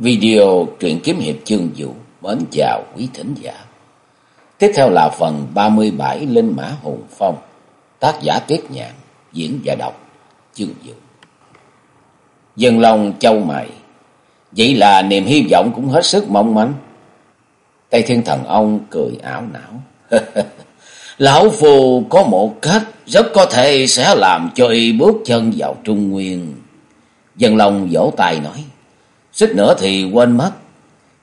Video truyện kiếm hiệp chương vũ mến chào quý thính giả. Tiếp theo là phần 37 Linh Mã Hùng Phong, tác giả Tiết Nhạn, diễn và đọc chương vũ. Dân lòng châu mày, vậy là niềm hy vọng cũng hết sức mong manh. Tây Thiên Thần Ông cười ảo não. Lão Phù có một cách rất có thể sẽ làm cho y bước chân vào Trung Nguyên. Dân lòng vỗ tay nói. Xích nữa thì quên mất.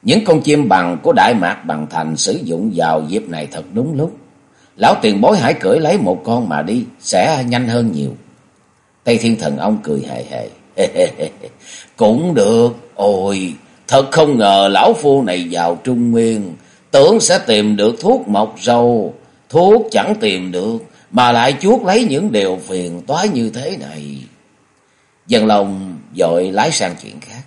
Những con chim bằng của Đại Mạc Bằng Thành sử dụng vào dịp này thật đúng lúc. Lão tiền bối hãy cưỡi lấy một con mà đi, sẽ nhanh hơn nhiều. Tây Thiên Thần ông cười hề hề. Cũng được, ôi, thật không ngờ lão phu này vào Trung Nguyên, tưởng sẽ tìm được thuốc mọc râu, thuốc chẳng tìm được, mà lại chuốt lấy những điều phiền toái như thế này. Dân lòng dội lái sang chuyện khác.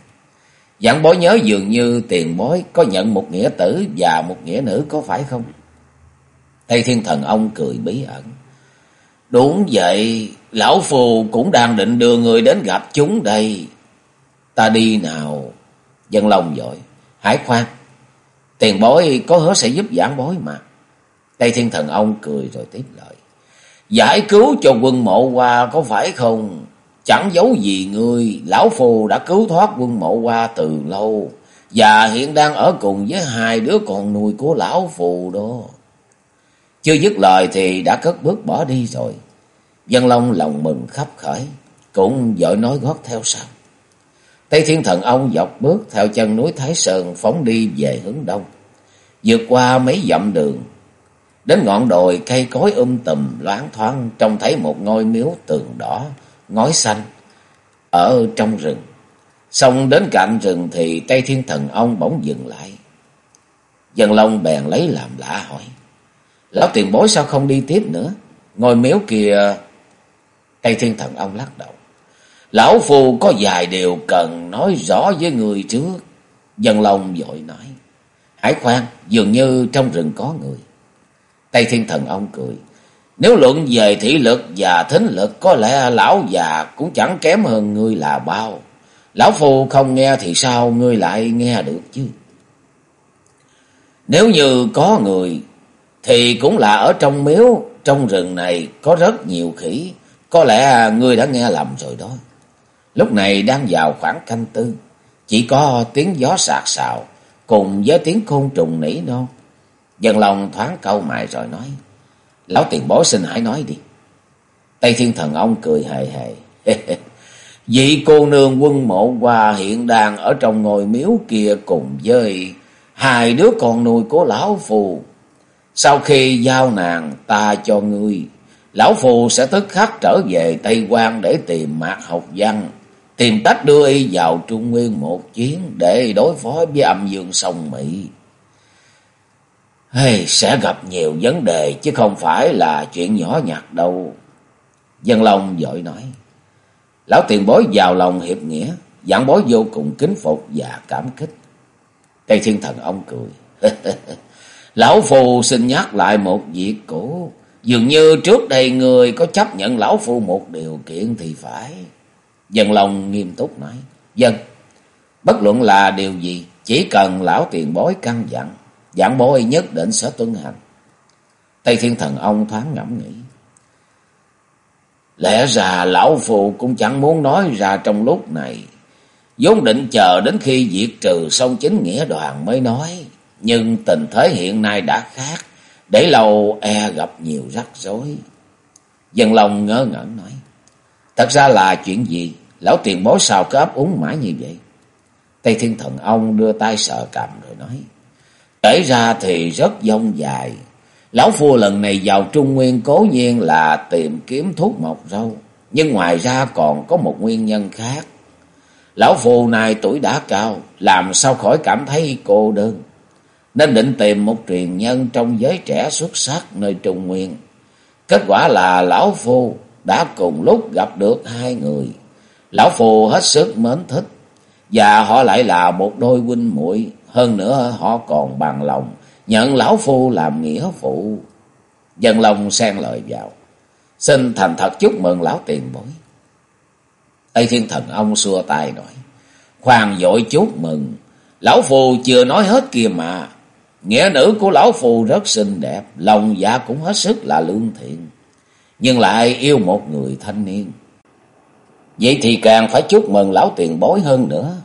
Giảng bối nhớ dường như tiền bối có nhận một nghĩa tử và một nghĩa nữ có phải không? Tây Thiên Thần ông cười bí ẩn. Đúng vậy, Lão Phù cũng đang định đưa người đến gặp chúng đây. Ta đi nào. Dân lòng dội. Hải khoan. Tiền bối có hứa sẽ giúp giảng bối mà. Tây Thiên Thần ông cười rồi tiếp lời. Giải cứu cho quân mộ qua có phải không? Chẳng giấu gì ngươi, lão phù đã cứu thoát quân mộ qua từ lâu, và hiện đang ở cùng với hai đứa con nuôi của lão phù đó. Chưa dứt lời thì đã cất bước bỏ đi rồi. Dân Long lòng mừng khắp khởi, cũng dội nói gót theo sau. Tây Thiên Thần ông dọc bước theo chân núi Thái Sơn phóng đi về hướng đông. Vượt qua mấy dặm đường, đến ngọn đồi cây cối um tùm loáng thoáng trông thấy một ngôi miếu tường đỏ ngói xanh ở trong rừng. Xong đến cạnh rừng thì Tây Thiên Thần ông bỗng dừng lại. Dân Long bèn lấy làm lạ hỏi. Lão tiền bối sao không đi tiếp nữa? Ngồi miếu kia... Tây Thiên Thần ông lắc đầu. Lão Phù có vài điều cần nói rõ với người trước. Dân Long vội nói. Hải khoan, dường như trong rừng có người. Tây Thiên Thần ông cười. Nếu luận về thị lực và thính lực có lẽ lão già cũng chẳng kém hơn ngươi là bao. Lão phu không nghe thì sao ngươi lại nghe được chứ? Nếu như có người thì cũng là ở trong miếu, trong rừng này có rất nhiều khỉ. Có lẽ ngươi đã nghe lầm rồi đó. Lúc này đang vào khoảng canh tư. Chỉ có tiếng gió sạc sào cùng với tiếng côn trùng nỉ non. dần lòng thoáng câu mày rồi nói. Lão tiền bối xin hãy nói đi. Tây Thiên Thần ông cười hề hề. Vị cô nương quân mộ qua hiện đang ở trong ngôi miếu kia cùng với hai đứa con nuôi của lão phù. Sau khi giao nàng ta cho ngươi, lão phù sẽ tức khắc trở về Tây Quan để tìm mạc học văn, tìm cách đưa y vào Trung Nguyên một chuyến để đối phó với âm dương sông Mỹ. Hey, sẽ gặp nhiều vấn đề chứ không phải là chuyện nhỏ nhặt đâu. Dân Long dội nói. Lão tiền bối vào lòng hiệp nghĩa, dạng bối vô cùng kính phục và cảm kích. Cây thiên thần ông cười. lão phù xin nhắc lại một việc cũ. Dường như trước đây người có chấp nhận lão phu một điều kiện thì phải. Dân Long nghiêm túc nói. Dân, bất luận là điều gì, chỉ cần lão tiền bối căn dặn Dạng bối nhất định sẽ tuân hành. Tây Thiên Thần ông thoáng ngẫm nghĩ. Lẽ ra lão phụ cũng chẳng muốn nói ra trong lúc này. vốn định chờ đến khi diệt trừ xong chính nghĩa đoàn mới nói. Nhưng tình thế hiện nay đã khác. Để lâu e gặp nhiều rắc rối. Dân lòng ngớ ngẩn nói. Thật ra là chuyện gì? Lão tiền bối sao cứ ấp úng mãi như vậy? Tây Thiên Thần ông đưa tay sờ cầm rồi nói. Kể ra thì rất dông dài. Lão Phu lần này vào Trung Nguyên cố nhiên là tìm kiếm thuốc mọc râu. Nhưng ngoài ra còn có một nguyên nhân khác. Lão Phu này tuổi đã cao, làm sao khỏi cảm thấy cô đơn. Nên định tìm một truyền nhân trong giới trẻ xuất sắc nơi Trung Nguyên. Kết quả là Lão Phu đã cùng lúc gặp được hai người. Lão Phu hết sức mến thích. Và họ lại là một đôi huynh muội hơn nữa họ còn bằng lòng nhận lão phu làm nghĩa phụ. Dân lòng xen lời vào. Xin thành thật chúc mừng lão tiền bối. Tây Thiên Thần ông xua tay nói. Khoan dội chúc mừng. Lão phu chưa nói hết kia mà. Nghĩa nữ của Lão phu rất xinh đẹp, lòng dạ cũng hết sức là lương thiện. Nhưng lại yêu một người thanh niên. Vậy thì càng phải chúc mừng Lão tiền bối hơn nữa.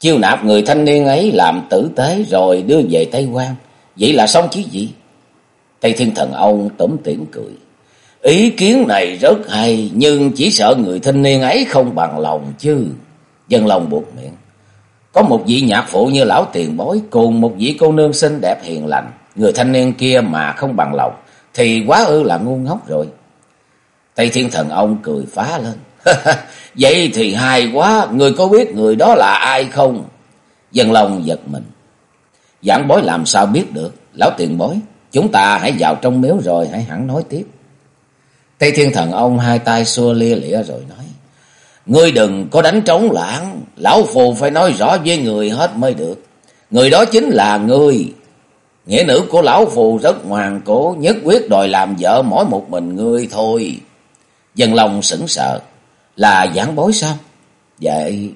Chiêu nạp người thanh niên ấy làm tử tế rồi đưa về Tây Quan. Vậy là xong chứ gì? Tây Thiên Thần ông tủm tỉm cười. Ý kiến này rất hay, nhưng chỉ sợ người thanh niên ấy không bằng lòng chứ. Dân lòng buộc miệng. Có một vị nhạc phụ như lão tiền bối cùng một vị cô nương xinh đẹp hiền lành. Người thanh niên kia mà không bằng lòng thì quá ư là ngu ngốc rồi. Tây Thiên Thần ông cười phá lên. Vậy thì hay quá, người có biết người đó là ai không? Dân lòng giật mình. Giảng bối làm sao biết được, lão tiền bối. Chúng ta hãy vào trong miếu rồi hãy hẳn nói tiếp. Tây Thiên Thần ông hai tay xua lia lịa rồi nói. Ngươi đừng có đánh trống lãng, lão phù phải nói rõ với người hết mới được. Người đó chính là ngươi. Nghĩa nữ của lão phù rất ngoan cố, nhất quyết đòi làm vợ mỗi một mình ngươi thôi. Dân lòng sững sờ, là giảng bối sao? Vậy...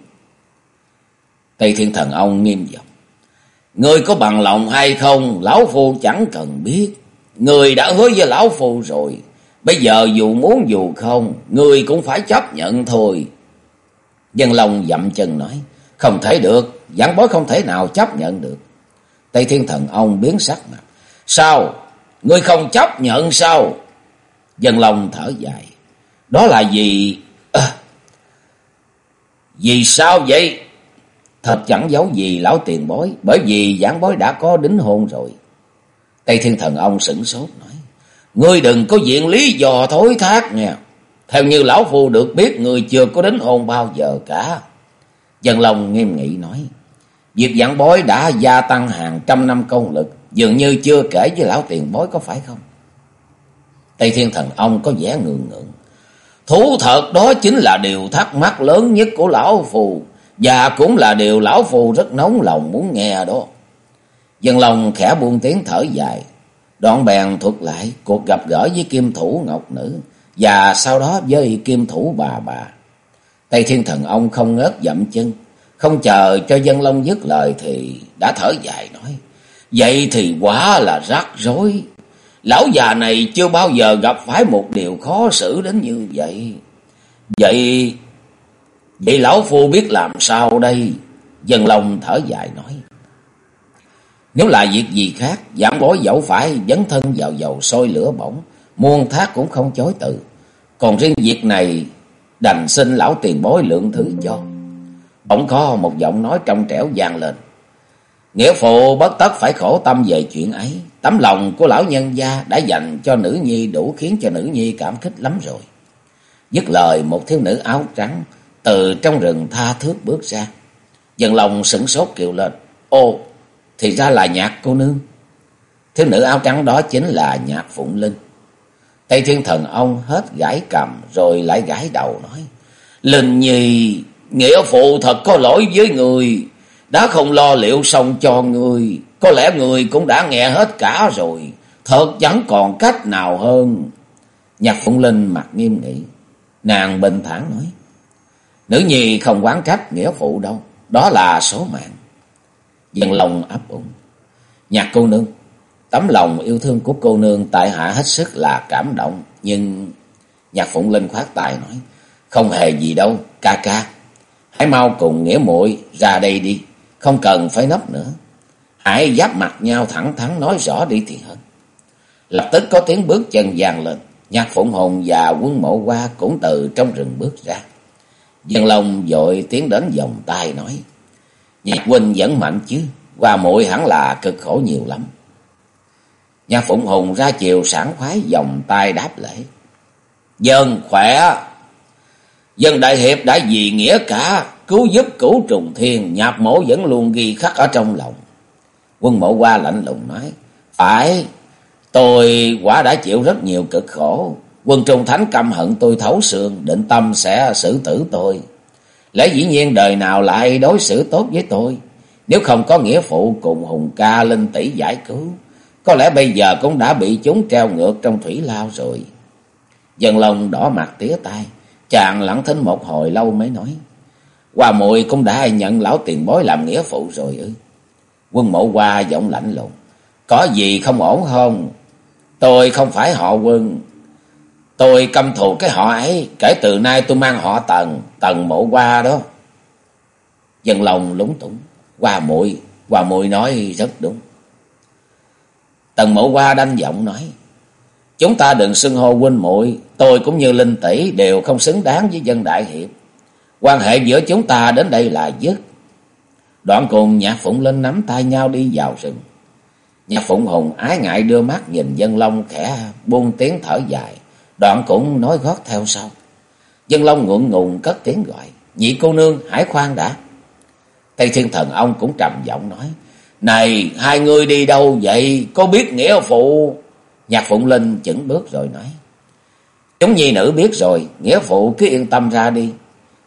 Tây Thiên Thần ông nghiêm giọng. Ngươi có bằng lòng hay không, lão phu chẳng cần biết. Người đã hứa với lão phu rồi. Bây giờ dù muốn dù không, người cũng phải chấp nhận thôi. Dân Long dậm chân nói, không thể được, giảng bối không thể nào chấp nhận được. Tây Thiên Thần ông biến sắc mặt. Sao? Ngươi không chấp nhận sao? Dân Long thở dài. Đó là gì? Vì sao vậy? Thật chẳng giấu gì lão tiền bối, bởi vì giảng bối đã có đính hôn rồi. Tây Thiên Thần ông sửng sốt nói. Ngươi đừng có diện lý do thối thác nha. Theo như lão phu được biết người chưa có đính hôn bao giờ cả. Dân lòng nghiêm nghị nói. Việc giảng bối đã gia tăng hàng trăm năm công lực. Dường như chưa kể với lão tiền bối có phải không? Tây Thiên Thần ông có vẻ ngượng ngượng. Thú thật đó chính là điều thắc mắc lớn nhất của lão phù. Và cũng là điều lão phù rất nóng lòng muốn nghe đó. Dân lòng khẽ buông tiếng thở dài. Đoạn bèn thuật lại cuộc gặp gỡ với kim thủ ngọc nữ và sau đó với kim thủ bà bà. Tây Thiên Thần ông không ngớt dậm chân, không chờ cho dân long dứt lời thì đã thở dài nói. Vậy thì quá là rắc rối. Lão già này chưa bao giờ gặp phải một điều khó xử đến như vậy. Vậy, vậy lão phu biết làm sao đây? Dân lòng thở dài nói. Nếu là việc gì khác, giảm bối dẫu phải dấn thân vào dầu sôi lửa bỏng, muôn thác cũng không chối từ. Còn riêng việc này, đành xin lão tiền bối lượng thứ cho. Bỗng có một giọng nói trong trẻo vang lên. Nghĩa phụ bất tất phải khổ tâm về chuyện ấy. Tấm lòng của lão nhân gia đã dành cho nữ nhi đủ khiến cho nữ nhi cảm kích lắm rồi. Dứt lời một thiếu nữ áo trắng từ trong rừng tha thước bước ra. Dần lòng sửng sốt kêu lên. Ô, thì ra là nhạc cô nương. Thiếu nữ áo trắng đó chính là nhạc Phụng Linh. Tây Thiên Thần ông hết gãi cầm rồi lại gãi đầu nói. Linh Nhi, nghĩa phụ thật có lỗi với người. Đã không lo liệu xong cho người. Có lẽ người cũng đã nghe hết cả rồi. Thật chẳng còn cách nào hơn. Nhạc Phụng Linh mặt nghiêm nghị. Nàng bình thản nói. Nữ nhi không quán trách nghĩa phụ đâu. Đó là số mạng. Dân lòng ấp ủng. Nhạc cô nương. Tấm lòng yêu thương của cô nương tại hạ hết sức là cảm động. Nhưng nhạc phụng linh khoát tài nói. Không hề gì đâu, ca ca. Hãy mau cùng nghĩa muội ra đây đi. Không cần phải nấp nữa. Hãy giáp mặt nhau thẳng thắn nói rõ đi thì hơn. Lập tức có tiếng bước chân vàng lên. Nhạc phụng hồn và quân mộ qua cũng từ trong rừng bước ra. Dân lòng dội tiến đến vòng tay nói. Nhạc huynh vẫn mạnh chứ. Qua muội hẳn là cực khổ nhiều lắm. Nhà Phụng Hùng ra chiều sảng khoái vòng tay đáp lễ. Dân khỏe. Dân Đại Hiệp đã vì nghĩa cả. Cứu giúp cửu trùng thiên. Nhạc mổ vẫn luôn ghi khắc ở trong lòng. Quân mộ qua lạnh lùng nói. Phải. Tôi quả đã chịu rất nhiều cực khổ. Quân trung thánh căm hận tôi thấu xương. Định tâm sẽ xử tử tôi. Lẽ dĩ nhiên đời nào lại đối xử tốt với tôi. Nếu không có nghĩa phụ cùng Hùng ca linh tỷ giải cứu. Có lẽ bây giờ cũng đã bị chúng treo ngược trong thủy lao rồi. Dân lòng đỏ mặt tía tay, Chàng lặng thinh một hồi lâu mới nói. Hòa muội cũng đã nhận lão tiền bối làm nghĩa phụ rồi ư. Quân mộ qua giọng lạnh lùng. Có gì không ổn không? Tôi không phải họ quân. Tôi căm thù cái họ ấy. Kể từ nay tôi mang họ tần. Tần mộ qua đó. Dân lòng lúng túng. qua muội qua muội nói rất đúng. Tần mộ qua đanh giọng nói. Chúng ta đừng xưng hô huynh muội Tôi cũng như Linh tỷ đều không xứng đáng với dân đại hiệp. Quan hệ giữa chúng ta đến đây là dứt. Đoạn cùng nhạc phụng lên nắm tay nhau đi vào rừng. Nhạc phụng hùng ái ngại đưa mắt nhìn dân long khẽ buông tiếng thở dài. Đoạn cũng nói gót theo sau. Dân long ngượng ngùng cất tiếng gọi. Nhị cô nương hãy khoan đã. Tây thiên thần ông cũng trầm giọng nói. Này, hai người đi đâu vậy? Có biết nghĩa phụ? Nhạc phụng linh chững bước rồi nói. Chúng nhi nữ biết rồi. Nghĩa phụ cứ yên tâm ra đi.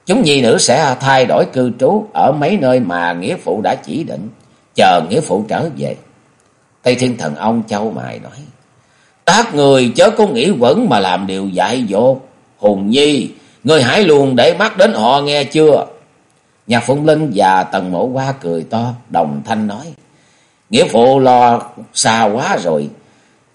Chúng nhi nữ sẽ thay đổi cư trú ở mấy nơi mà nghĩa phụ đã chỉ định. Chờ nghĩa phụ trở về. Tây thiên thần ông châu mài nói. Các người chớ có nghĩ quẩn mà làm điều dại dột. Hùng nhi, người hãy luôn để mắt đến họ nghe chưa? Nhạc Phụng Linh và Tần Mộ hoa cười to, đồng thanh nói. Nghĩa phụ lo xa quá rồi.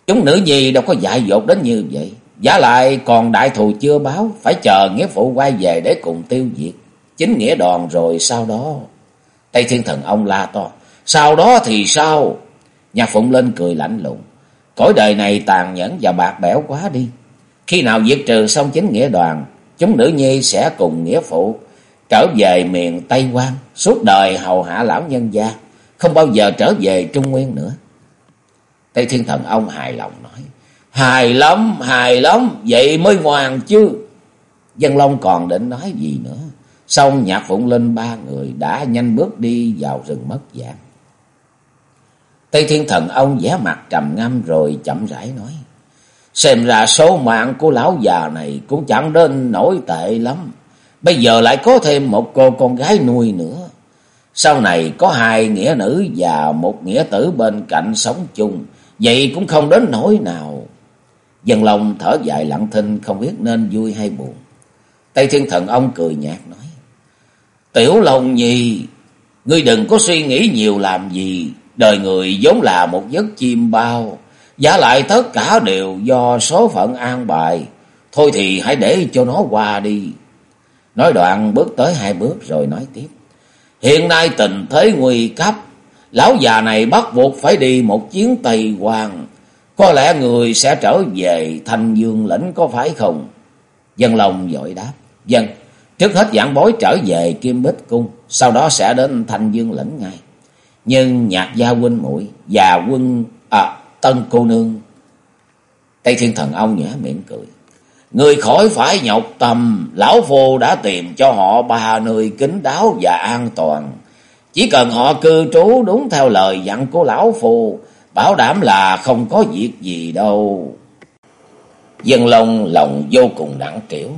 Chúng nữ nhi đâu có dại dột đến như vậy. Giá lại còn đại thù chưa báo, phải chờ nghĩa phụ quay về để cùng tiêu diệt. Chính nghĩa đòn rồi sau đó. Tây Thiên Thần ông la to. Sau đó thì sao? nhà Phụng lên cười lạnh lùng. Cõi đời này tàn nhẫn và bạc bẽo quá đi. Khi nào diệt trừ xong chính nghĩa đoàn, chúng nữ nhi sẽ cùng nghĩa phụ trở về miền Tây Quan, suốt đời hầu hạ lão nhân gia, không bao giờ trở về Trung Nguyên nữa. Tây Thiên Thần ông hài lòng nói, hài lắm, hài lắm, vậy mới ngoan chứ. Dân Long còn định nói gì nữa, xong nhạc phụng lên ba người đã nhanh bước đi vào rừng mất dạng. Tây Thiên Thần ông vẻ mặt trầm ngâm rồi chậm rãi nói. Xem ra số mạng của lão già này cũng chẳng đến nổi tệ lắm. Bây giờ lại có thêm một cô con gái nuôi nữa. Sau này có hai nghĩa nữ và một nghĩa tử bên cạnh sống chung. Vậy cũng không đến nỗi nào. Dân lòng thở dài lặng thinh không biết nên vui hay buồn. Tây Thiên Thần ông cười nhạt nói. Tiểu lòng Nhi, ngươi đừng có suy nghĩ nhiều làm gì. Đời người vốn là một giấc chim bao. Giả lại tất cả đều do số phận an bài. Thôi thì hãy để cho nó qua đi. Nói đoạn bước tới hai bước rồi nói tiếp. Hiện nay tình thế nguy cấp. Lão già này bắt buộc phải đi một chuyến Tây Hoàng. Có lẽ người sẽ trở về thành dương lĩnh có phải không? Dân lòng dội đáp. Dân, trước hết giảng bối trở về Kim Bích Cung. Sau đó sẽ đến thành dương lĩnh ngay. Nhưng nhạc gia huynh muội và quân à, tân cô nương. Tây Thiên Thần ông nhã miệng cười. Người khỏi phải nhọc tâm, lão phu đã tìm cho họ ba nơi kín đáo và an toàn. Chỉ cần họ cư trú đúng theo lời dặn của lão phu, bảo đảm là không có việc gì đâu. Dân Long lòng vô cùng nặng kiểu,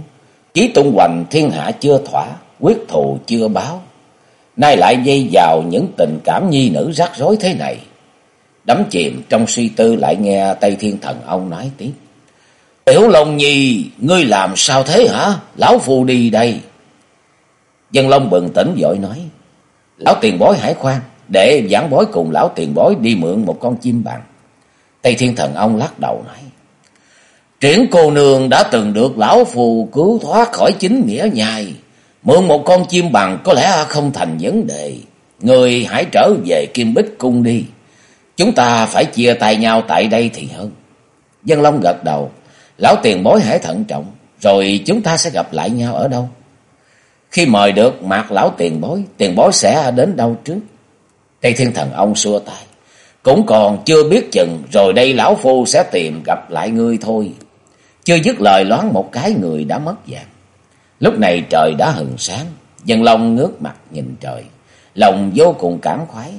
chí tung hoành thiên hạ chưa thỏa, quyết thù chưa báo. Nay lại dây vào những tình cảm nhi nữ rắc rối thế này. Đắm chìm trong suy tư lại nghe Tây Thiên Thần ông nói tiếp. Tiểu Long Nhi, ngươi làm sao thế hả? Lão Phu đi đây. Dân Long bừng tỉnh vội nói. Lão tiền bối hải khoan, để giảng bối cùng lão tiền bối đi mượn một con chim bằng. Tây Thiên Thần ông lắc đầu nói. Triển cô nương đã từng được lão phù cứu thoát khỏi chính nghĩa nhai. Mượn một con chim bằng có lẽ không thành vấn đề. Người hãy trở về Kim Bích Cung đi. Chúng ta phải chia tay nhau tại đây thì hơn. Dân Long gật đầu. Lão tiền bối hãy thận trọng, rồi chúng ta sẽ gặp lại nhau ở đâu? Khi mời được mặt lão tiền bối, tiền bối sẽ đến đâu trước? Tây Thiên Thần ông xua tay. Cũng còn chưa biết chừng, rồi đây lão phu sẽ tìm gặp lại ngươi thôi. Chưa dứt lời loáng một cái người đã mất dạng. Lúc này trời đã hừng sáng, dân long ngước mặt nhìn trời. Lòng vô cùng cảm khoái.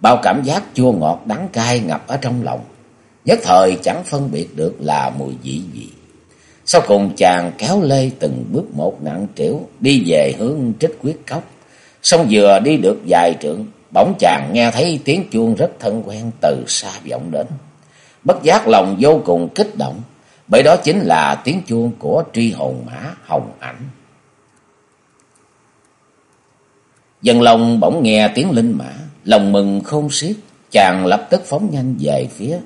Bao cảm giác chua ngọt đắng cay ngập ở trong lòng nhất thời chẳng phân biệt được là mùi vị gì. Sau cùng chàng kéo lê từng bước một nặng trĩu đi về hướng trích quyết cốc. Xong vừa đi được vài trượng, bỗng chàng nghe thấy tiếng chuông rất thân quen từ xa vọng đến. Bất giác lòng vô cùng kích động, bởi đó chính là tiếng chuông của tri hồn mã Hồng Ảnh. Dân lòng bỗng nghe tiếng linh mã, lòng mừng không xiết, chàng lập tức phóng nhanh về phía.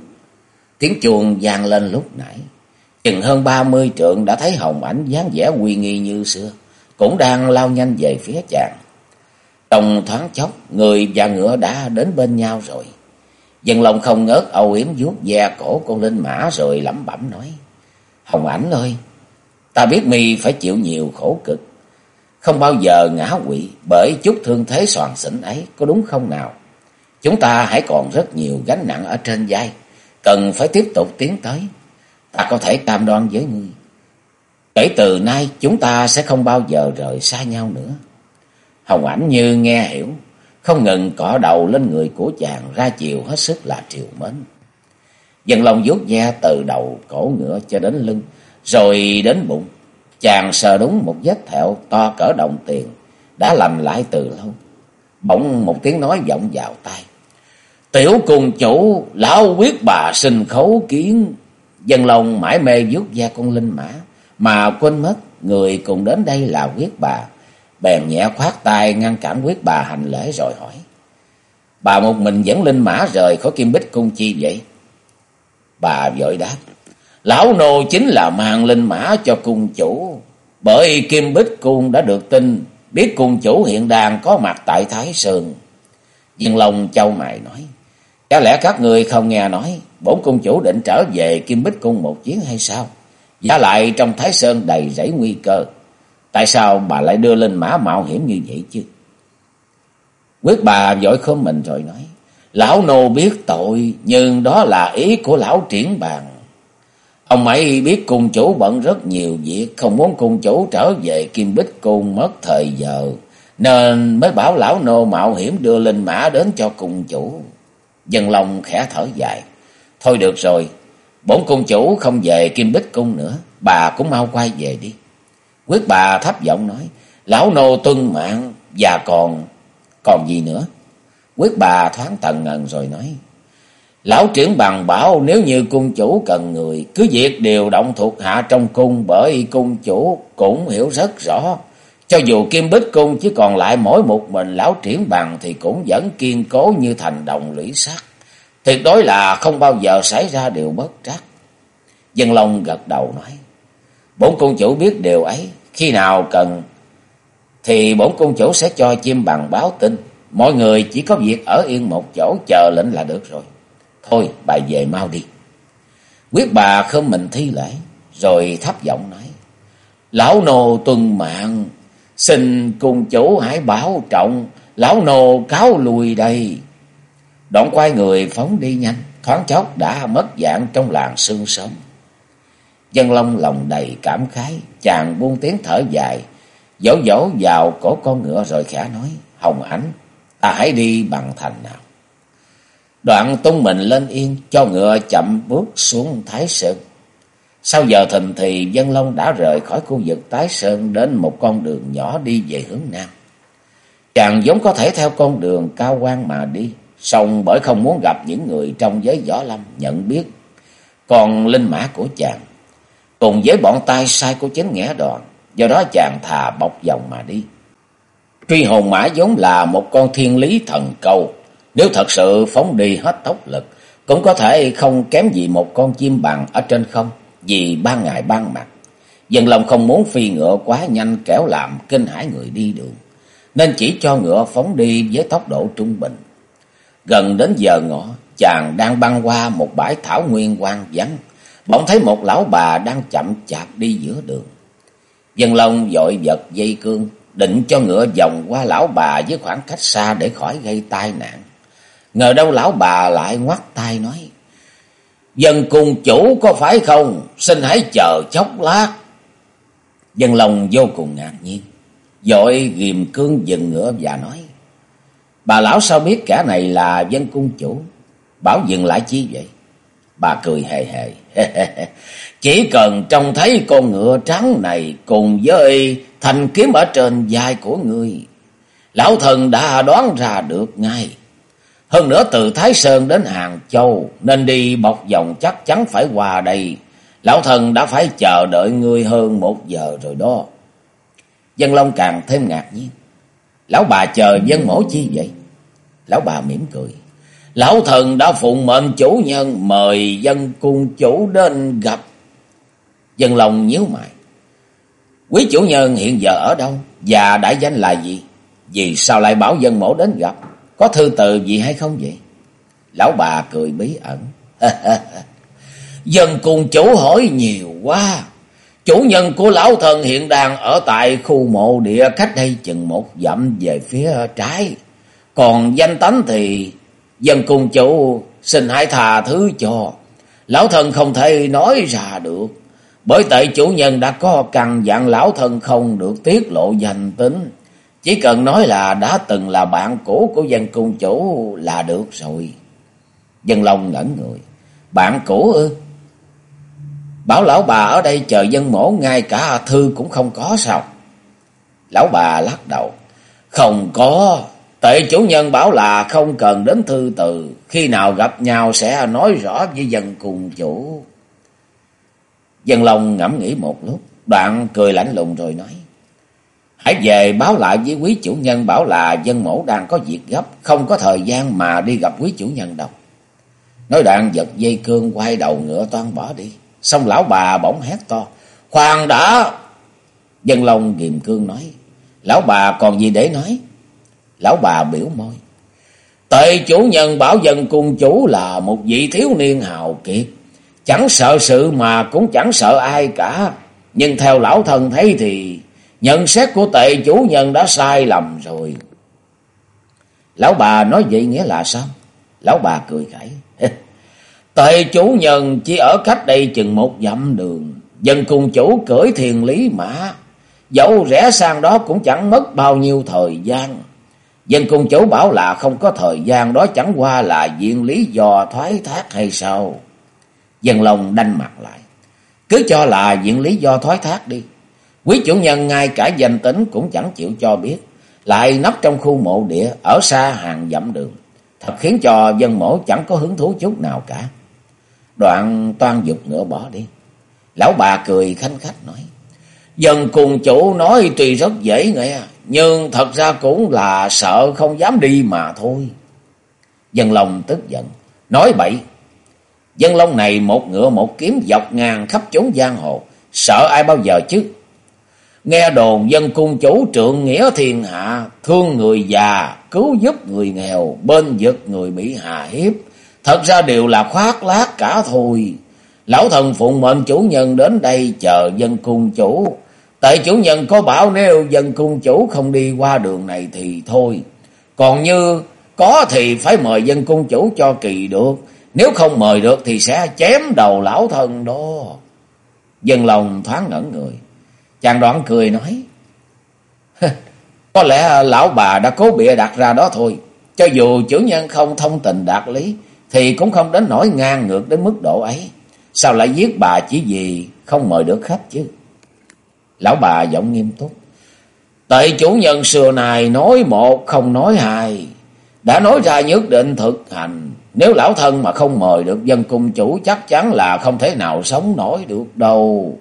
Tiếng chuông vang lên lúc nãy, chừng hơn ba mươi trượng đã thấy hồng ảnh dáng vẻ uy nghi như xưa, cũng đang lao nhanh về phía chàng. Trong thoáng chốc, người và ngựa đã đến bên nhau rồi. Dân lòng không ngớt âu yếm vuốt ve cổ con linh mã rồi lẩm bẩm nói. Hồng ảnh ơi, ta biết mi phải chịu nhiều khổ cực. Không bao giờ ngã quỵ bởi chút thương thế soàn xỉn ấy, có đúng không nào? Chúng ta hãy còn rất nhiều gánh nặng ở trên vai, cần phải tiếp tục tiến tới. Ta có thể cam đoan với ngươi. Kể từ nay chúng ta sẽ không bao giờ rời xa nhau nữa. Hồng ảnh như nghe hiểu, không ngừng cỏ đầu lên người của chàng ra chiều hết sức là triều mến. Dần lòng vuốt da từ đầu cổ ngựa cho đến lưng, rồi đến bụng. Chàng sờ đúng một vết thẹo to cỡ đồng tiền, đã lành lại từ lâu. Bỗng một tiếng nói vọng vào tai. Tiểu cùng chủ, lão quyết bà sinh khấu kiến. Dân lòng mãi mê vuốt da con linh mã, mà quên mất người cùng đến đây là quyết bà. Bèn nhẹ khoát tay ngăn cản quyết bà hành lễ rồi hỏi. Bà một mình dẫn linh mã rời khỏi kim bích cung chi vậy? Bà vội đáp. Lão nô chính là mang linh mã cho cung chủ. Bởi kim bích cung đã được tin, biết cung chủ hiện đang có mặt tại Thái Sơn. Diên Long châu mày nói. Có lẽ các người không nghe nói, bổn cung chủ định trở về kim bích cung một chuyến hay sao? Giả lại trong Thái Sơn đầy rẫy nguy cơ. Tại sao bà lại đưa lên mã mạo hiểm như vậy chứ? Quyết bà giỏi khom mình rồi nói. Lão nô biết tội, nhưng đó là ý của lão triển bàn. Ông ấy biết cung chủ bận rất nhiều việc, không muốn cung chủ trở về Kim Bích Cung mất thời giờ, nên mới bảo lão nô mạo hiểm đưa linh mã đến cho cung chủ. Dân lòng khẽ thở dài. Thôi được rồi, bổn cung chủ không về Kim Bích Cung nữa, bà cũng mau quay về đi. Quyết bà thấp giọng nói, lão nô tuân mạng và còn, còn gì nữa? Quyết bà thoáng tần ngần rồi nói, Lão trưởng bằng bảo nếu như cung chủ cần người, cứ việc điều động thuộc hạ trong cung bởi cung chủ cũng hiểu rất rõ. Cho dù kim bích cung chỉ còn lại mỗi một mình lão triển bằng thì cũng vẫn kiên cố như thành đồng lũy sắt. Tuyệt đối là không bao giờ xảy ra điều bất trắc. Dân Long gật đầu nói. Bốn cung chủ biết điều ấy, khi nào cần thì bốn cung chủ sẽ cho chim bằng báo tin. Mọi người chỉ có việc ở yên một chỗ chờ lệnh là được rồi. Thôi bà về mau đi. Quyết bà không mình thi lễ, rồi thấp giọng nói. Lão nô tuân mạng, xin cung chủ hãy bảo trọng, lão nô cáo lùi đây. Đoạn quay người phóng đi nhanh, thoáng chốc đã mất dạng trong làng sương sống Dân Long lòng đầy cảm khái, chàng buông tiếng thở dài, dỗ dỗ vào cổ con ngựa rồi khẽ nói, Hồng Ánh, ta hãy đi bằng thành nào. Đoạn tung mình lên yên, cho ngựa chậm bước xuống Thái Sơn. Sau giờ thình thì Dân Long đã rời khỏi khu vực Thái Sơn đến một con đường nhỏ đi về hướng Nam. Chàng giống có thể theo con đường cao quan mà đi, song bởi không muốn gặp những người trong giới võ lâm nhận biết. Còn linh mã của chàng, cùng với bọn tay sai của chính nghĩa đoàn, do đó chàng thà bọc dòng mà đi. Truy hồn mã giống là một con thiên lý thần câu, nếu thật sự phóng đi hết tốc lực, cũng có thể không kém gì một con chim bằng ở trên không, vì ban ngày ban mặt. Dân lòng không muốn phi ngựa quá nhanh kéo làm kinh hãi người đi đường, nên chỉ cho ngựa phóng đi với tốc độ trung bình. Gần đến giờ ngọ, chàng đang băng qua một bãi thảo nguyên quang vắng, bỗng thấy một lão bà đang chậm chạp đi giữa đường. Dân long dội vật dây cương, định cho ngựa vòng qua lão bà với khoảng cách xa để khỏi gây tai nạn. Ngờ đâu lão bà lại ngoắt tay nói. Dân cùng chủ có phải không? Xin hãy chờ chốc lát. Dân long vô cùng ngạc nhiên. Dội ghim cương dừng ngựa và nói. Bà lão sao biết cả này là dân cung chủ? Bảo dừng lại chi vậy? Bà cười hề hề. Chỉ cần trông thấy con ngựa trắng này cùng với thành kiếm ở trên vai của ngươi Lão thần đã đoán ra được ngay. Hơn nữa từ Thái Sơn đến Hàng Châu, nên đi bọc vòng chắc chắn phải qua đây. Lão thần đã phải chờ đợi ngươi hơn một giờ rồi đó. Dân Long càng thêm ngạc nhiên. Lão bà chờ dân mổ chi vậy? Lão bà mỉm cười. Lão thần đã phụng mệnh chủ nhân mời dân cung chủ đến gặp. Dân lòng nhíu mày. Quý chủ nhân hiện giờ ở đâu? Và đại danh là gì? Vì sao lại bảo dân mổ đến gặp? Có thư từ gì hay không vậy? Lão bà cười bí ẩn. dân cung chủ hỏi nhiều quá. Chủ nhân của lão thần hiện đang ở tại khu mộ địa cách đây chừng một dặm về phía trái. Còn danh tánh thì dân cung chủ, xin hãy thà thứ cho. Lão thần không thể nói ra được. Bởi tại chủ nhân đã có căn dặn lão thần không được tiết lộ danh tính. Chỉ cần nói là đã từng là bạn cũ của dân cung chủ là được rồi. Dân Long ngẩn người. Bạn cũ ư? Bảo lão bà ở đây chờ dân mổ ngay cả thư cũng không có sao? Lão bà lắc đầu. Không có. Tệ chủ nhân bảo là không cần đến thư từ. Khi nào gặp nhau sẽ nói rõ với dân cùng chủ. Dân Long ngẫm nghĩ một lúc. Đoạn cười lạnh lùng rồi nói. Hãy về báo lại với quý chủ nhân bảo là dân mẫu đang có việc gấp. Không có thời gian mà đi gặp quý chủ nhân đâu. Nói đoạn giật dây cương quay đầu ngựa toan bỏ đi. Xong lão bà bỗng hét to. Khoan đã! Dân Long ghiềm cương nói. Lão bà còn gì để nói? Lão bà biểu môi. Tệ chủ nhân bảo dân cung chủ là một vị thiếu niên hào kiệt. Chẳng sợ sự mà cũng chẳng sợ ai cả. Nhưng theo lão thần thấy thì nhận xét của tệ chủ nhân đã sai lầm rồi. Lão bà nói vậy nghĩa là sao? Lão bà cười khẩy. Tệ chủ nhân chỉ ở cách đây chừng một dặm đường. Dân cung chủ cưỡi thiền lý mã. Dẫu rẽ sang đó cũng chẳng mất bao nhiêu thời gian. Dân cung chủ bảo là không có thời gian đó chẳng qua là diện lý do thoái thác hay sao. Dân lòng đanh mặt lại. Cứ cho là diện lý do thoái thác đi. Quý chủ nhân ngay cả danh tính cũng chẳng chịu cho biết. Lại nấp trong khu mộ địa ở xa hàng dặm đường. Thật khiến cho dân mổ chẳng có hứng thú chút nào cả. Đoạn toan dục ngựa bỏ đi. Lão bà cười khanh khách nói. Dân cùng chủ nói tuy rất dễ nghe. Nhưng thật ra cũng là sợ không dám đi mà thôi. Dân Long tức giận. Nói bậy. Dân Long này một ngựa một kiếm dọc ngang khắp chốn giang hồ. Sợ ai bao giờ chứ? Nghe đồn dân cung chủ trượng nghĩa thiên hạ. Thương người già, cứu giúp người nghèo, bên vực người bị hà hiếp. Thật ra đều là khoác lác cả thôi. Lão thần phụng mệnh chủ nhân đến đây chờ dân cung chủ. Tại chủ nhân có bảo nếu dân cung chủ không đi qua đường này thì thôi. Còn như có thì phải mời dân cung chủ cho kỳ được. Nếu không mời được thì sẽ chém đầu lão thần đó. Dân lòng thoáng ngẩn người. Chàng đoạn cười nói. Có lẽ lão bà đã cố bịa đặt ra đó thôi. Cho dù chủ nhân không thông tình đạt lý thì cũng không đến nỗi ngang ngược đến mức độ ấy. Sao lại giết bà chỉ vì không mời được khách chứ? Lão bà giọng nghiêm túc. Tại chủ nhân xưa này nói một không nói hai. Đã nói ra nhất định thực hành. Nếu lão thân mà không mời được dân cung chủ chắc chắn là không thể nào sống nổi được đâu.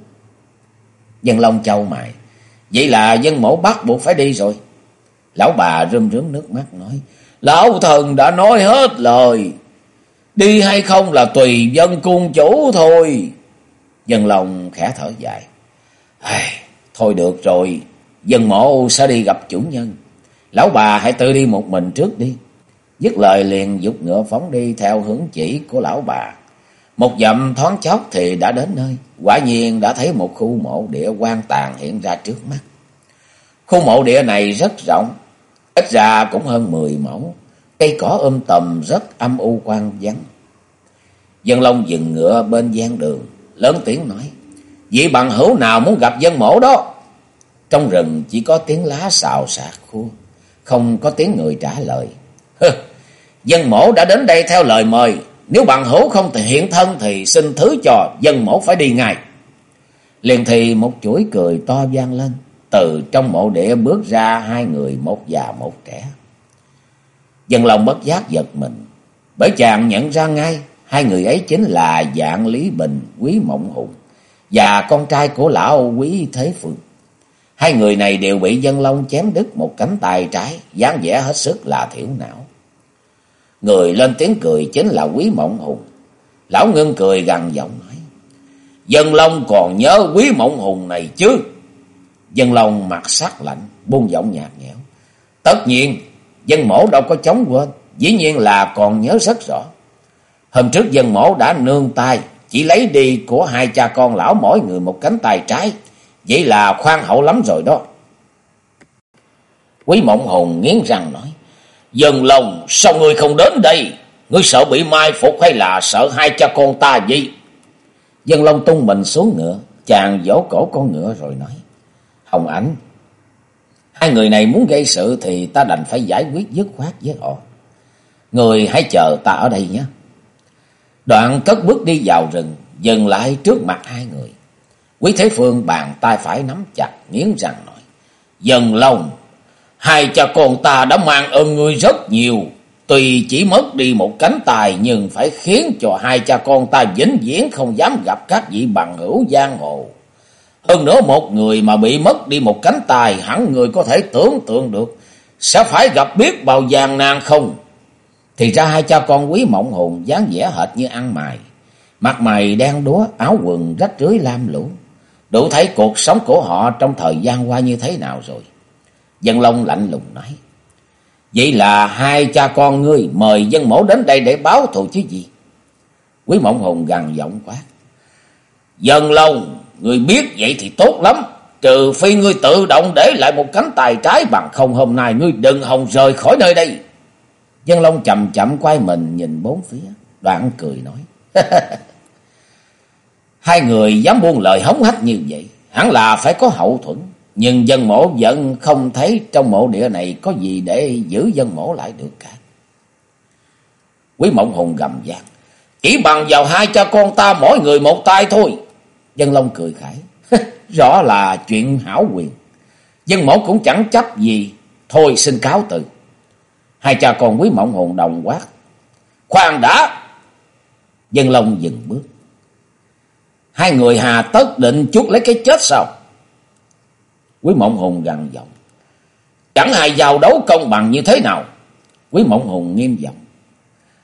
Dân Long châu mày. Vậy là dân mẫu bắt buộc phải đi rồi. Lão bà rơm rớm nước mắt nói. Lão thần đã nói hết lời. Đi hay không là tùy dân cung chủ thôi. Dân lòng khẽ thở dài. Ai, thôi được rồi, dân mộ sẽ đi gặp chủ nhân. Lão bà hãy tự đi một mình trước đi. Dứt lời liền dục ngựa phóng đi theo hướng chỉ của lão bà. Một dặm thoáng chốc thì đã đến nơi. Quả nhiên đã thấy một khu mộ địa quan tàn hiện ra trước mắt. Khu mộ địa này rất rộng, ít ra cũng hơn mười mẫu. Cây cỏ um ôm tầm rất âm u quan vắng. Dân Long dừng ngựa bên gian đường, lớn tiếng nói. Vị bằng hữu nào muốn gặp dân mổ đó? Trong rừng chỉ có tiếng lá xào xạc khua, không có tiếng người trả lời. Hừ, dân mổ đã đến đây theo lời mời, nếu bằng hữu không thể hiện thân thì xin thứ cho dân mổ phải đi ngay. Liền thì một chuỗi cười to vang lên, từ trong mộ địa bước ra hai người, một già một trẻ. Dân lòng bất giác giật mình, bởi chàng nhận ra ngay hai người ấy chính là dạng Lý Bình, Quý Mộng Hùng và con trai của lão Quý Thế Phượng. Hai người này đều bị dân long chém đứt một cánh tay trái, dáng vẻ hết sức là thiểu não. Người lên tiếng cười chính là Quý Mộng Hùng. Lão Ngân cười gằn giọng nói. Dân Long còn nhớ Quý Mộng Hùng này chứ? Dân Long mặt sắc lạnh, buông giọng nhạt nhẽo. Tất nhiên, dân mổ đâu có chống quên, dĩ nhiên là còn nhớ rất rõ. Hôm trước dân mổ đã nương tay, chỉ lấy đi của hai cha con lão mỗi người một cánh tay trái. Vậy là khoan hậu lắm rồi đó. Quý Mộng hồn nghiến răng nói. Dân lòng sao ngươi không đến đây? Ngươi sợ bị mai phục hay là sợ hai cha con ta gì? Dân Long tung mình xuống ngựa, chàng vỗ cổ con ngựa rồi nói. Hồng Ảnh, hai người này muốn gây sự thì ta đành phải giải quyết dứt khoát với họ. Người hãy chờ ta ở đây nhé. Đoạn cất bước đi vào rừng, dừng lại trước mặt hai người. Quý Thế Phương bàn tay phải nắm chặt, nghiến răng nói. Dần lòng, hai cha con ta đã mang ơn ngươi rất nhiều. Tuy chỉ mất đi một cánh tài nhưng phải khiến cho hai cha con ta vĩnh viễn không dám gặp các vị bằng hữu giang hồ. Hơn nữa một người mà bị mất đi một cánh tài hẳn người có thể tưởng tượng được sẽ phải gặp biết bao gian nan không. Thì ra hai cha con quý mộng hồn dáng vẻ hệt như ăn mày. Mặt mày đen đúa, áo quần rách rưới lam lũ. Đủ thấy cuộc sống của họ trong thời gian qua như thế nào rồi. Dân Long lạnh lùng nói. Vậy là hai cha con ngươi mời dân mổ đến đây để báo thù chứ gì? Quý mộng hồn gằn giọng quát. Dân Long, ngươi biết vậy thì tốt lắm. Trừ phi ngươi tự động để lại một cánh tài trái bằng không hôm nay ngươi đừng hòng rời khỏi nơi đây. Dân Long chậm chậm quay mình nhìn bốn phía, đoạn cười nói. Hai người dám buông lời hống hách như vậy, hẳn là phải có hậu thuẫn. Nhưng dân mổ vẫn không thấy trong mộ địa này có gì để giữ dân mổ lại được cả. Quý mộng hùng gầm giang. Chỉ bằng vào hai cha con ta mỗi người một tay thôi. Dân Long cười khải. Rõ là chuyện hảo quyền. Dân mổ cũng chẳng chấp gì. Thôi xin cáo từ. Hai cha con quý mộng hồn đồng quát. Khoan đã! Dân Long dừng bước. Hai người hà tất định chút lấy cái chết sao? Quý mộng hùng gằn giọng. Chẳng ai giao đấu công bằng như thế nào? Quý mộng hùng nghiêm giọng.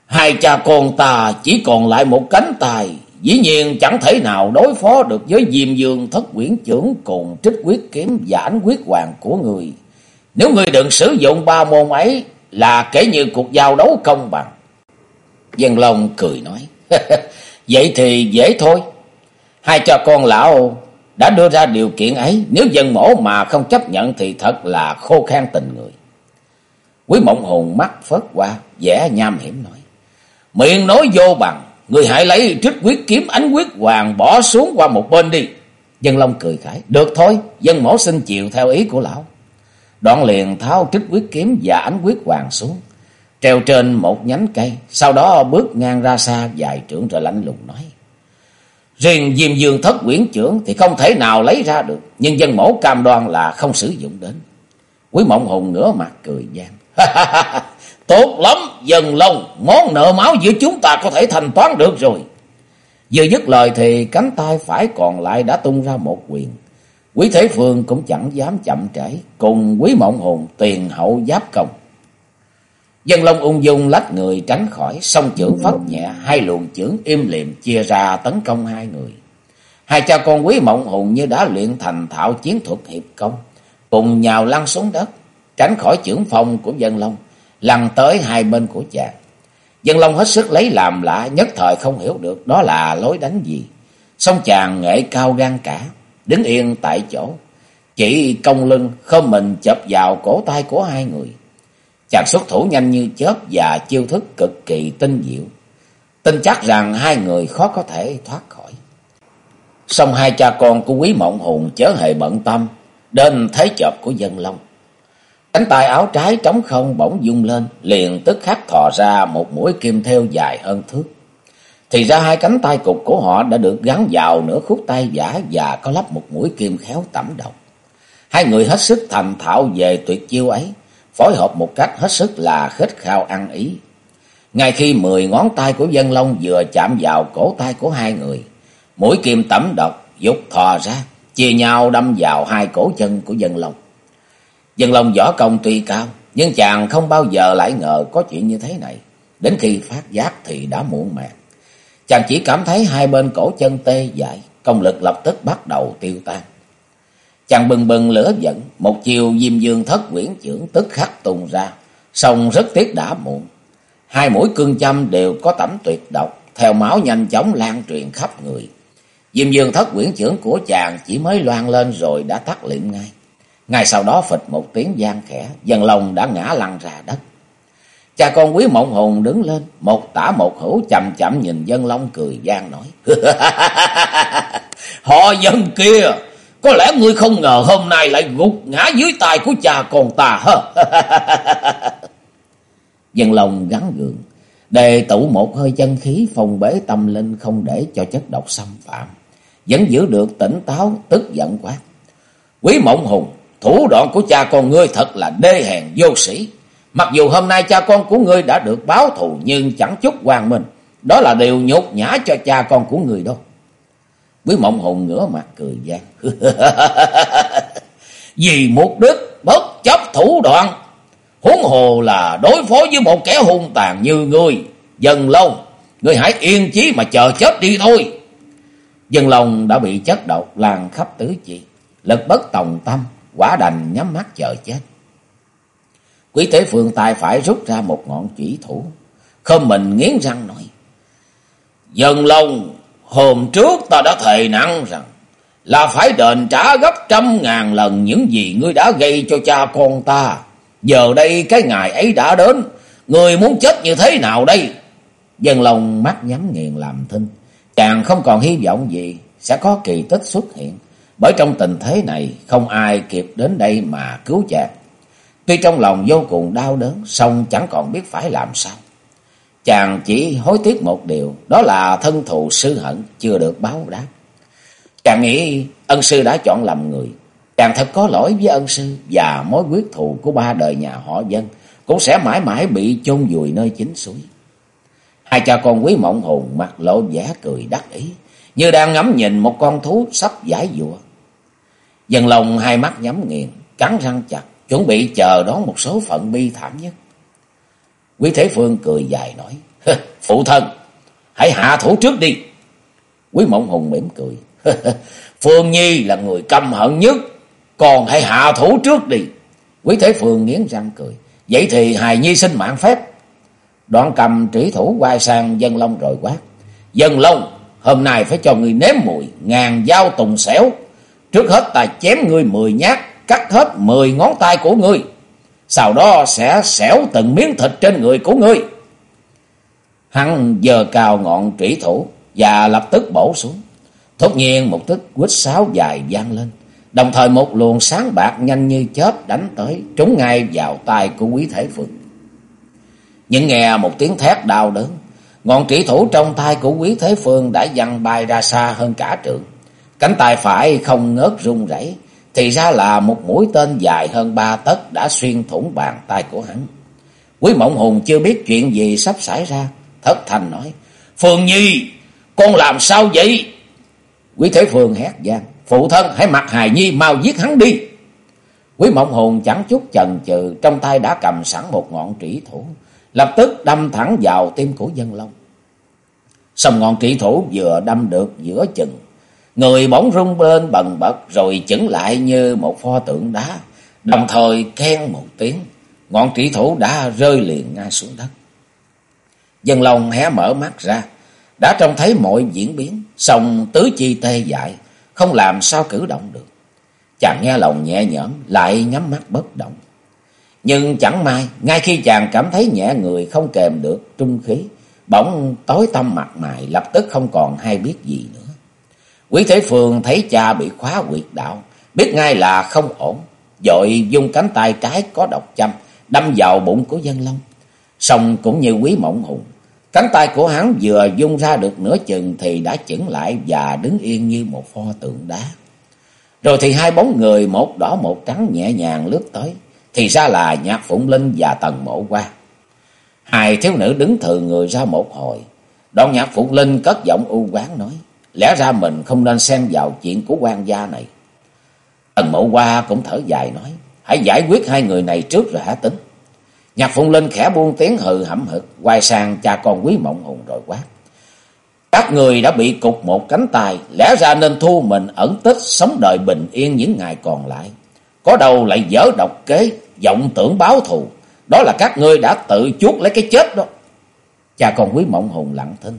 Hai cha con ta chỉ còn lại một cánh tay. Dĩ nhiên chẳng thể nào đối phó được với Diêm Dương thất quyển trưởng cùng trích quyết kiếm giãn quyết hoàng của người. Nếu người đừng sử dụng ba môn ấy là kể như cuộc giao đấu công bằng. Dân Long cười nói, vậy thì dễ thôi. Hai cha con lão đã đưa ra điều kiện ấy, nếu dân mổ mà không chấp nhận thì thật là khô khan tình người. Quý mộng hồn mắt phớt qua, vẻ nham hiểm nói, miệng nói vô bằng, người hãy lấy trích quyết kiếm ánh quyết hoàng bỏ xuống qua một bên đi. Dân Long cười khải, được thôi, dân mổ xin chịu theo ý của lão. Đoạn liền tháo trích quyết kiếm và ánh quyết hoàng xuống, treo trên một nhánh cây, sau đó bước ngang ra xa dài trưởng rồi lạnh lùng nói. Riêng Diêm Dương thất quyển trưởng thì không thể nào lấy ra được, nhưng dân mẫu cam đoan là không sử dụng đến. Quý mộng hùng ngửa mặt cười gian. Tốt lắm, dần lông, món nợ máu giữa chúng ta có thể thanh toán được rồi. Vừa dứt lời thì cánh tay phải còn lại đã tung ra một quyền. Quý Thế Phương cũng chẳng dám chậm trễ, cùng Quý Mộng Hồn tiền hậu giáp công. Dân Long ung dung lách người tránh khỏi, song chưởng phất nhẹ, hai luồng chưởng im liềm chia ra tấn công hai người. Hai cha con Quý Mộng Hồn như đã luyện thành thạo chiến thuật hiệp công, cùng nhào lăn xuống đất, tránh khỏi chưởng phong của Dân Long, lăn tới hai bên của chàng. Dân Long hết sức lấy làm lạ, nhất thời không hiểu được đó là lối đánh gì. Song chàng nghệ cao gan cả, đứng yên tại chỗ, chỉ công lưng không mình chập vào cổ tay của hai người. Chàng xuất thủ nhanh như chớp và chiêu thức cực kỳ tinh diệu. Tin chắc rằng hai người khó có thể thoát khỏi. Xong hai cha con của quý mộng hùng chớ hề bận tâm đến thế chợp của dân long. Cánh tay áo trái trống không bỗng dung lên, liền tức khắc thò ra một mũi kim theo dài hơn thước. Thì ra hai cánh tay cục của họ đã được gắn vào nửa khúc tay giả và có lắp một mũi kim khéo tẩm độc. Hai người hết sức thành thạo về tuyệt chiêu ấy, phối hợp một cách hết sức là khết khao ăn ý. Ngay khi mười ngón tay của dân long vừa chạm vào cổ tay của hai người, mũi kim tẩm độc dục thò ra, chia nhau đâm vào hai cổ chân của dân long. Dân long võ công tuy cao, nhưng chàng không bao giờ lại ngờ có chuyện như thế này. Đến khi phát giác thì đã muộn màng. Chàng chỉ cảm thấy hai bên cổ chân tê dại, công lực lập tức bắt đầu tiêu tan. Chàng bừng bừng lửa giận, một chiều diêm dương thất quyển trưởng tức khắc tung ra, song rất tiếc đã muộn. Hai mũi cương châm đều có tẩm tuyệt độc, theo máu nhanh chóng lan truyền khắp người. Diêm dương thất quyển trưởng của chàng chỉ mới loan lên rồi đã tắt liệm ngay. Ngay sau đó phịch một tiếng gian khẽ, dần lòng đã ngã lăn ra đất. Cha con quý mộng hồn đứng lên, một tả một hữu chậm chậm nhìn dân long cười gian nói. Họ dân kia, có lẽ ngươi không ngờ hôm nay lại gục ngã dưới tay của cha con ta hả? dân lòng gắn gượng, đề tụ một hơi chân khí phòng bế tâm linh không để cho chất độc xâm phạm. Vẫn giữ được tỉnh táo, tức giận quát. Quý mộng hùng, thủ đoạn của cha con ngươi thật là đê hèn vô sĩ. Mặc dù hôm nay cha con của ngươi đã được báo thù nhưng chẳng chút hoàng minh. Đó là điều nhục nhã cho cha con của ngươi đâu. Quý mộng hùng ngửa mặt cười gian. Vì mục đích bất chấp thủ đoạn. Huống hồ là đối phó với một kẻ hung tàn như ngươi. Dần lâu, ngươi hãy yên chí mà chờ chết đi thôi. Dân lòng đã bị chất độc lan khắp tứ chi. Lực bất tòng tâm, quả đành nhắm mắt chờ chết. Quý tế Phương tài phải rút ra một ngọn chỉ thủ. Không mình nghiến răng nói. Dân lòng, hôm trước ta đã thề nặng rằng là phải đền trả gấp trăm ngàn lần những gì ngươi đã gây cho cha con ta. Giờ đây cái ngày ấy đã đến, người muốn chết như thế nào đây? Dân lòng mắt nhắm nghiền làm thinh. Chàng không còn hy vọng gì sẽ có kỳ tích xuất hiện. Bởi trong tình thế này không ai kịp đến đây mà cứu chàng. Tuy trong lòng vô cùng đau đớn, song chẳng còn biết phải làm sao. Chàng chỉ hối tiếc một điều, đó là thân thù sư hận chưa được báo đáp. Chàng nghĩ ân sư đã chọn lầm người. Chàng thật có lỗi với ân sư và mối quyết thù của ba đời nhà họ dân cũng sẽ mãi mãi bị chôn vùi nơi chính suối. Hai cha con quý mộng hồn mặt lộ vẻ cười đắc ý, như đang ngắm nhìn một con thú sắp giải dụa. Dần lòng hai mắt nhắm nghiền, cắn răng chặt, chuẩn bị chờ đón một số phận bi thảm nhất. Quý Thế Phương cười dài nói, Phụ thân, hãy hạ thủ trước đi. Quý Mộng Hùng mỉm cười, Phương Nhi là người căm hận nhất, còn hãy hạ thủ trước đi. Quý Thế Phương nghiến răng cười, vậy thì hài nhi xin mạng phép. Đoạn cầm trĩ thủ quay sang dân long rồi quát. Dân long, hôm nay phải cho người nếm mùi, ngàn dao tùng xẻo. Trước hết ta chém ngươi mười nhát, cắt hết mười ngón tay của ngươi. Sau đó sẽ xẻo từng miếng thịt trên người của ngươi. Hắn giờ cào ngọn trĩ thủ và lập tức bổ xuống. Thốt nhiên một tức quýt sáo dài vang lên. Đồng thời một luồng sáng bạc nhanh như chớp đánh tới, trúng ngay vào tay của quý thể phượng. Những nghe một tiếng thét đau đớn, ngọn trĩ thủ trong tay của quý thế phương đã văng bay ra xa hơn cả trường. Cánh tay phải không ngớt run rẩy, thì ra là một mũi tên dài hơn ba tấc đã xuyên thủng bàn tay của hắn. Quý mộng hùng chưa biết chuyện gì sắp xảy ra, thất thành nói, Phương Nhi, con làm sao vậy? Quý Thế Phương hét gian, phụ thân hãy mặc hài nhi mau giết hắn đi. Quý mộng hùng chẳng chút chần chừ, trong tay đã cầm sẵn một ngọn trĩ thủ, lập tức đâm thẳng vào tim của dân long. Xong ngọn trĩ thủ vừa đâm được giữa chừng, người bỗng rung lên bần bật rồi chững lại như một pho tượng đá, đồng thời khen một tiếng, ngọn trĩ thủ đã rơi liền ngay xuống đất. Dân lòng hé mở mắt ra, đã trông thấy mọi diễn biến, song tứ chi tê dại, không làm sao cử động được. Chàng nghe lòng nhẹ nhõm, lại nhắm mắt bất động. Nhưng chẳng may, ngay khi chàng cảm thấy nhẹ người không kèm được trung khí, bỗng tối tâm mặt mày lập tức không còn hay biết gì nữa. Quý Thế Phương thấy cha bị khóa quyệt đạo, biết ngay là không ổn, dội dùng cánh tay trái có độc châm, đâm vào bụng của dân long. Xong cũng như quý mộng hùng, cánh tay của hắn vừa dung ra được nửa chừng thì đã chững lại và đứng yên như một pho tượng đá. Rồi thì hai bóng người một đỏ một trắng nhẹ nhàng lướt tới, thì ra là Nhạc Phụng Linh và Tần Mộ Qua. Hai thiếu nữ đứng thừ người ra một hồi. Đoạn Nhạc Phụng Linh cất giọng u quán nói. Lẽ ra mình không nên xen vào chuyện của quan gia này. Tần Mộ Hoa cũng thở dài nói, hãy giải quyết hai người này trước rồi hả tính. Nhạc Phụng Linh khẽ buông tiếng hừ hẩm hực, quay sang cha con quý mộng hùng rồi quát. Các người đã bị cục một cánh tay, lẽ ra nên thu mình ẩn tích sống đời bình yên những ngày còn lại. Có đâu lại dở độc kế, vọng tưởng báo thù. Đó là các ngươi đã tự chuốt lấy cái chết đó. Cha con quý mộng hùng lặng thinh.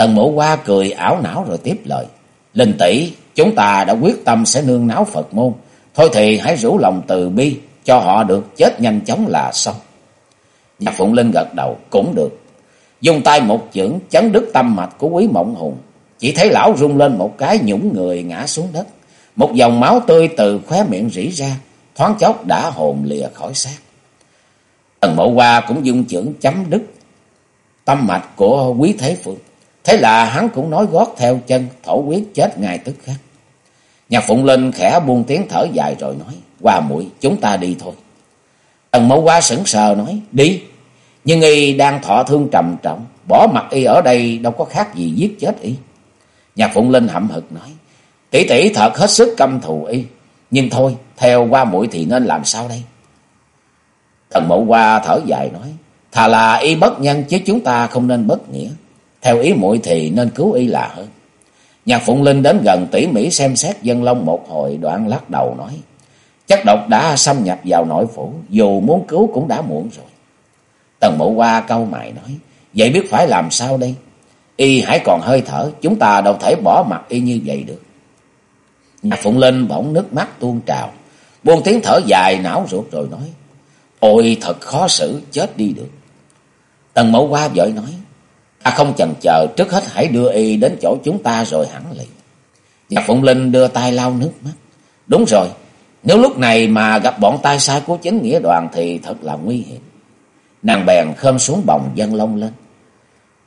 Tần mộ qua cười ảo não rồi tiếp lời. Linh tỷ chúng ta đã quyết tâm sẽ nương náo Phật môn. Thôi thì hãy rủ lòng từ bi, cho họ được chết nhanh chóng là xong. Nhạc Phụng Linh gật đầu, cũng được. Dùng tay một chưởng chấn đứt tâm mạch của quý mộng hùng. Chỉ thấy lão rung lên một cái nhũng người ngã xuống đất. Một dòng máu tươi từ khóe miệng rỉ ra, thoáng chốc đã hồn lìa khỏi xác. Tần mộ qua cũng dung chưởng chấm đứt tâm mạch của quý thế phượng. Thế là hắn cũng nói gót theo chân, thổ quyết chết ngay tức khắc. Nhạc Phụng Linh khẽ buông tiếng thở dài rồi nói, qua mũi chúng ta đi thôi. Tần mẫu qua sững sờ nói, đi. Nhưng y đang thọ thương trầm trọng, bỏ mặt y ở đây đâu có khác gì giết chết y. Nhạc Phụng Linh hậm hực nói, tỷ tỷ thật hết sức căm thù y. Nhưng thôi, theo qua mũi thì nên làm sao đây? Tần mẫu qua thở dài nói, thà là y bất nhân chứ chúng ta không nên bất nghĩa. Theo ý muội thì nên cứu y là hơn. Nhạc Phụng Linh đến gần tỉ mỉ xem xét dân long một hồi đoạn lắc đầu nói. Chất độc đã xâm nhập vào nội phủ, dù muốn cứu cũng đã muộn rồi. Tần mộ qua câu mày nói, vậy biết phải làm sao đây? Y hãy còn hơi thở, chúng ta đâu thể bỏ mặt y như vậy được. Nhạc Phụng Linh bỗng nước mắt tuôn trào, buông tiếng thở dài não ruột rồi nói, ôi thật khó xử, chết đi được. Tần mẫu qua vội nói, ta không chần chờ, trước hết hãy đưa y đến chỗ chúng ta rồi hẳn liền. Nhạc Phụng Linh đưa tay lau nước mắt. Đúng rồi, nếu lúc này mà gặp bọn tay sai của chính nghĩa đoàn thì thật là nguy hiểm. Nàng bèn khơm xuống bồng dân lông lên.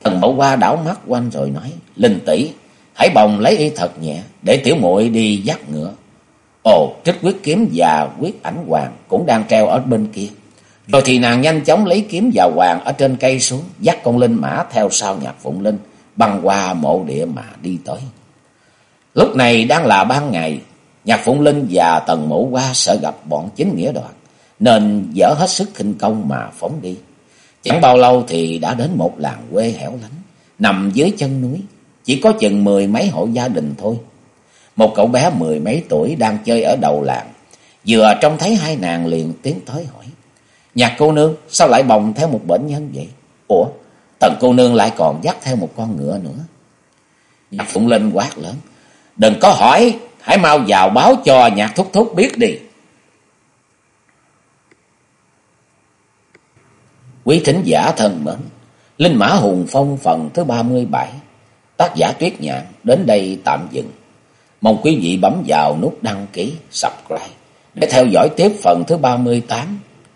Thần mẫu qua đảo mắt quanh rồi nói, Linh tỷ hãy bồng lấy y thật nhẹ, để tiểu muội đi dắt ngựa. Ồ, trích quyết kiếm và quyết ảnh hoàng cũng đang treo ở bên kia. Rồi thì nàng nhanh chóng lấy kiếm và hoàng ở trên cây xuống, dắt con linh mã theo sau nhạc phụng linh, băng qua mộ địa mà đi tới. Lúc này đang là ban ngày, nhạc phụng linh và tần mộ qua sợ gặp bọn chính nghĩa đoàn, nên dở hết sức khinh công mà phóng đi. Chẳng bao lâu thì đã đến một làng quê hẻo lánh, nằm dưới chân núi, chỉ có chừng mười mấy hộ gia đình thôi. Một cậu bé mười mấy tuổi đang chơi ở đầu làng, vừa trông thấy hai nàng liền tiến tới hỏi. Nhạc cô nương sao lại bồng theo một bệnh nhân vậy? Ủa, tần cô nương lại còn dắt theo một con ngựa nữa. Nhạc Phụng Linh quát lớn. Đừng có hỏi, hãy mau vào báo cho nhạc thúc thúc biết đi. Quý thính giả thân mến, Linh Mã Hùng Phong phần thứ 37, tác giả Tuyết Nhạn đến đây tạm dừng. Mong quý vị bấm vào nút đăng ký, subscribe để theo dõi tiếp phần thứ 38